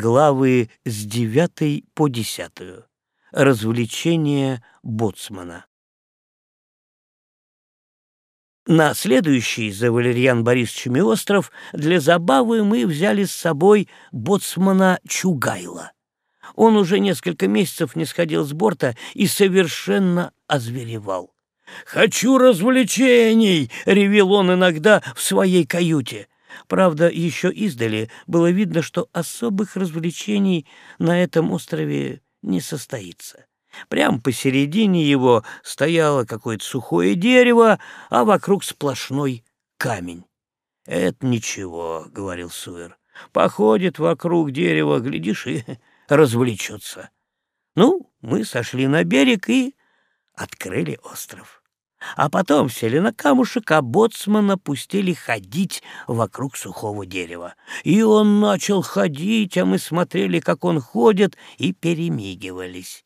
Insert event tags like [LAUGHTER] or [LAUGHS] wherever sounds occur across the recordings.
Главы с девятой по десятую. Развлечения боцмана. На следующий за Валерьян Борисовичами остров для забавы мы взяли с собой боцмана Чугайла. Он уже несколько месяцев не сходил с борта и совершенно озверевал. «Хочу развлечений!» — ревел он иногда в своей каюте. Правда, еще издали было видно, что особых развлечений на этом острове не состоится. Прямо посередине его стояло какое-то сухое дерево, а вокруг сплошной камень. «Это ничего», — говорил Суэр. «Походит вокруг дерева, глядишь, и [LAUGHS] развлечется». Ну, мы сошли на берег и открыли остров. А потом сели на камушек, а боцмана пустили ходить вокруг сухого дерева. И он начал ходить, а мы смотрели, как он ходит, и перемигивались.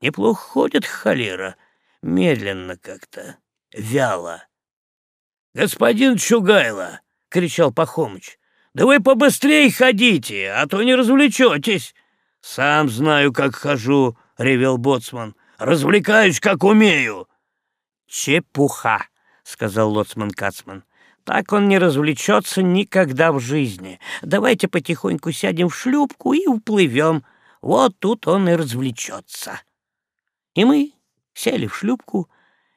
Неплохо ходит холера, медленно как-то, вяло. — Господин Чугайло! — кричал Пахомыч. — Да вы побыстрее ходите, а то не развлечетесь. — Сам знаю, как хожу, — ревел боцман. — Развлекаюсь, как умею. — Чепуха, — сказал лоцман Кацман. Так он не развлечется никогда в жизни. Давайте потихоньку сядем в шлюпку и уплывем. Вот тут он и развлечется. И мы сели в шлюпку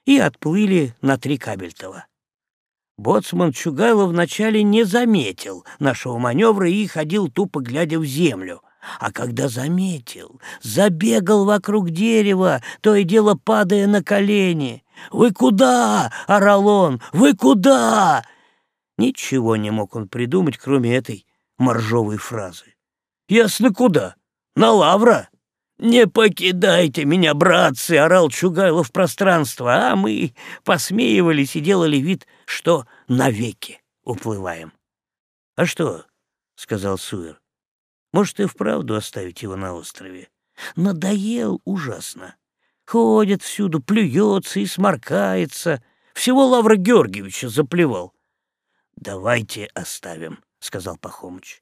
и отплыли на три кабельтова. Боцман Чугайло вначале не заметил нашего маневра и ходил тупо глядя в землю. А когда заметил, забегал вокруг дерева, то и дело падая на колени. «Вы куда?» — орал он. «Вы куда?» Ничего не мог он придумать, кроме этой моржовой фразы. «Ясно куда? На лавра?» «Не покидайте меня, братцы!» — орал Чугайло в пространство, а мы посмеивались и делали вид, что навеки уплываем. «А что?» — сказал Суэр. «Может, и вправду оставить его на острове? Надоел ужасно. Ходит всюду, плюется и сморкается. Всего Лавра Георгиевича заплевал». «Давайте оставим», — сказал Пахомыч.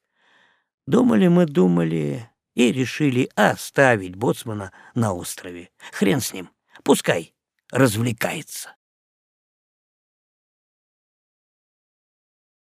Думали мы, думали, и решили оставить боцмана на острове. Хрен с ним, пускай развлекается.